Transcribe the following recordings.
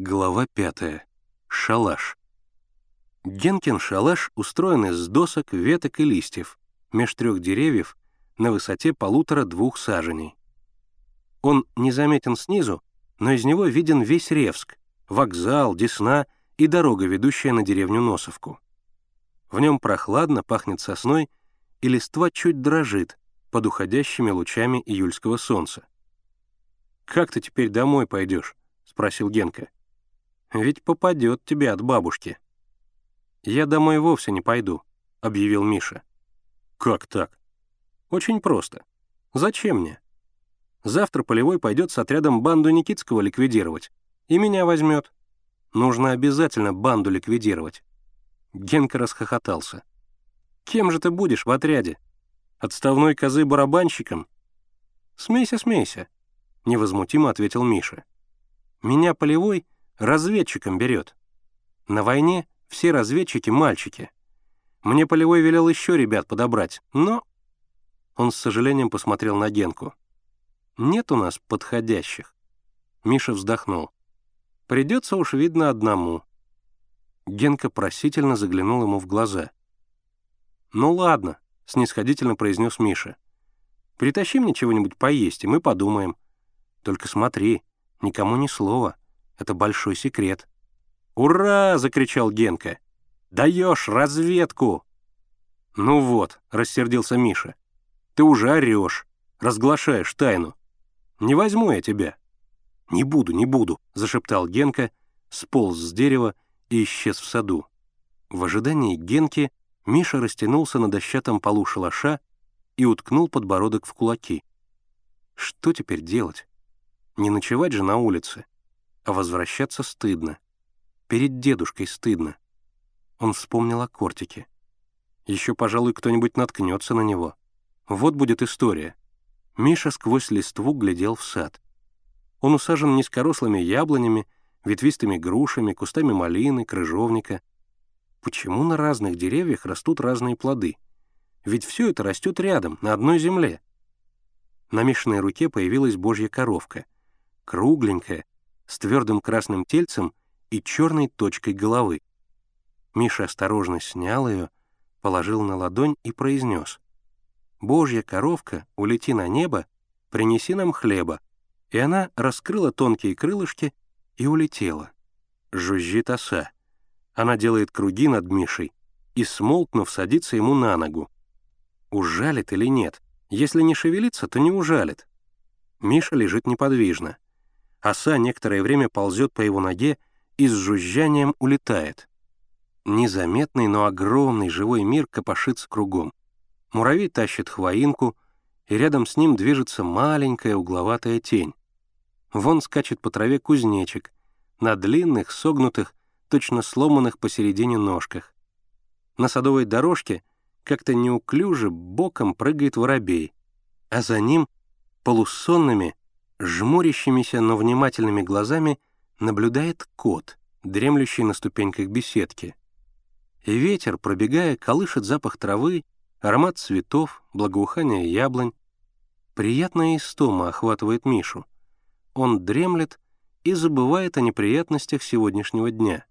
Глава пятая. Шалаш. Генкин шалаш устроен из досок, веток и листьев, меж трех деревьев на высоте полутора-двух саженей. Он незаметен снизу, но из него виден весь Ревск, вокзал, Десна и дорога, ведущая на деревню Носовку. В нем прохладно, пахнет сосной, и листва чуть дрожит под уходящими лучами июльского солнца. «Как ты теперь домой пойдешь?» — спросил Генка. «Ведь попадет тебе от бабушки». «Я домой вовсе не пойду», — объявил Миша. «Как так?» «Очень просто. Зачем мне? Завтра Полевой пойдет с отрядом банду Никитского ликвидировать. И меня возьмет. Нужно обязательно банду ликвидировать». Генка расхохотался. «Кем же ты будешь в отряде? Отставной козы барабанщиком?» «Смейся, смейся», — невозмутимо ответил Миша. «Меня Полевой разведчиком берет. На войне все разведчики — мальчики. Мне Полевой велел еще ребят подобрать, но...» Он с сожалением посмотрел на Генку. «Нет у нас подходящих». Миша вздохнул. «Придется уж, видно, одному». Генка просительно заглянул ему в глаза. «Ну ладно», — снисходительно произнес Миша. «Притащи мне чего-нибудь поесть, и мы подумаем. Только смотри, никому ни слова. Это большой секрет». «Ура!» — закричал Генка. «Даешь разведку!» «Ну вот», — рассердился Миша. «Ты уже орешь, разглашаешь тайну. Не возьму я тебя». «Не буду, не буду», — зашептал Генка, сполз с дерева и исчез в саду. В ожидании Генки Миша растянулся на дощатом полу шалаша и уткнул подбородок в кулаки. Что теперь делать? Не ночевать же на улице, а возвращаться стыдно. Перед дедушкой стыдно. Он вспомнил о кортике. Еще, пожалуй, кто-нибудь наткнется на него. Вот будет история. Миша сквозь листву глядел в сад. Он усажен низкорослыми яблонями, ветвистыми грушами, кустами малины, крыжовника. Почему на разных деревьях растут разные плоды? Ведь все это растет рядом, на одной земле. На Мишиной руке появилась божья коровка. Кругленькая, с твердым красным тельцем и черной точкой головы. Миша осторожно снял ее, положил на ладонь и произнес. «Божья коровка, улети на небо, принеси нам хлеба». И она раскрыла тонкие крылышки и улетела. Жужжит оса. Она делает круги над Мишей и, смолкнув, садится ему на ногу. Ужалит или нет? Если не шевелится, то не ужалит. Миша лежит неподвижно. Оса некоторое время ползет по его ноге и с жужжанием улетает. Незаметный, но огромный живой мир копошится кругом. Муравей тащит хвоинку, и рядом с ним движется маленькая угловатая тень. Вон скачет по траве кузнечик на длинных, согнутых, точно сломанных посередине ножках. На садовой дорожке как-то неуклюже боком прыгает воробей, а за ним полусонными, жмурящимися, но внимательными глазами наблюдает кот, дремлющий на ступеньках беседки. И ветер, пробегая, колышет запах травы, аромат цветов, благоухание яблонь. Приятная истома охватывает Мишу. Он дремлет и забывает о неприятностях сегодняшнего дня.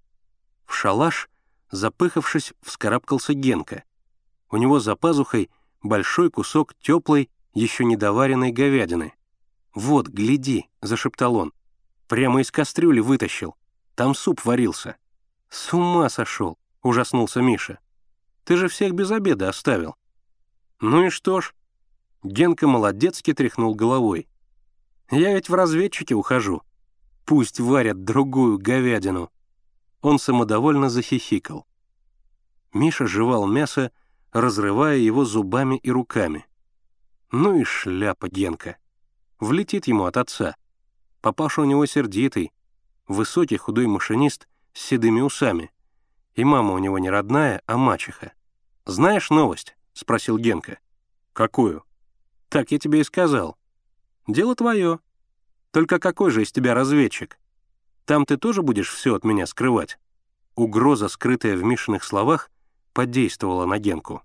В шалаш, запыхавшись, вскарабкался Генка. У него за пазухой большой кусок теплой, еще недоваренной говядины. «Вот, гляди», — зашептал он, Прямо из кастрюли вытащил. Там суп варился. С ума сошел, ужаснулся Миша. Ты же всех без обеда оставил. Ну и что ж? Генка молодецки тряхнул головой. Я ведь в разведчике ухожу. Пусть варят другую говядину. Он самодовольно захихикал. Миша жевал мясо, разрывая его зубами и руками. Ну и шляпа Генка. Влетит ему от отца. Папаша у него сердитый, высокий худой машинист с седыми усами. И мама у него не родная, а мачеха. «Знаешь новость?» — спросил Генка. «Какую?» «Так я тебе и сказал. Дело твое. Только какой же из тебя разведчик? Там ты тоже будешь все от меня скрывать?» Угроза, скрытая в Мишиных словах, подействовала на Генку.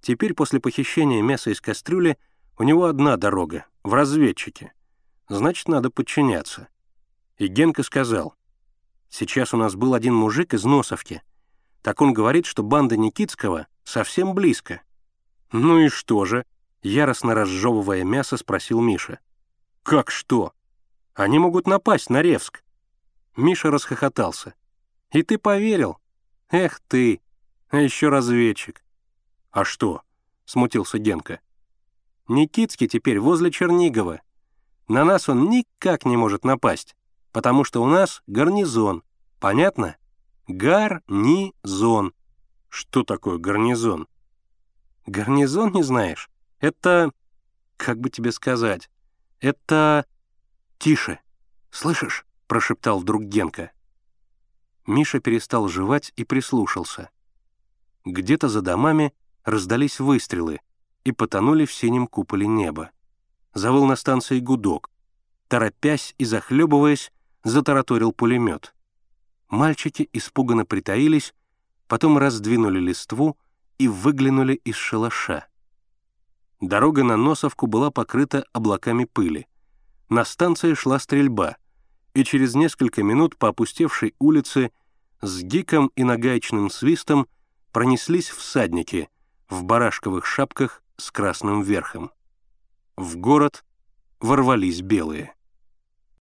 Теперь после похищения мяса из кастрюли у него одна дорога — в разведчике — значит, надо подчиняться. И Генка сказал, Сейчас у нас был один мужик из Носовки. Так он говорит, что банда Никитского совсем близко. Ну и что же? Яростно разжевывая мясо, спросил Миша. Как что? Они могут напасть на Ревск. Миша расхохотался. И ты поверил? Эх ты, а еще разведчик. А что? Смутился Генка. Никитский теперь возле Чернигова. На нас он никак не может напасть, потому что у нас гарнизон. Понятно? Гарнизон. Что такое гарнизон? Гарнизон не знаешь? Это... Как бы тебе сказать? Это... Тише. Слышишь? Прошептал вдруг Генка. Миша перестал жевать и прислушался. Где-то за домами раздались выстрелы и потонули в синем куполе неба. Завыл на станции гудок. Торопясь и захлебываясь, затараторил пулемет. Мальчики испуганно притаились, потом раздвинули листву и выглянули из шалаша. Дорога на Носовку была покрыта облаками пыли. На станции шла стрельба, и через несколько минут по опустевшей улице с гиком и нагаечным свистом пронеслись всадники в барашковых шапках с красным верхом. В город ворвались белые.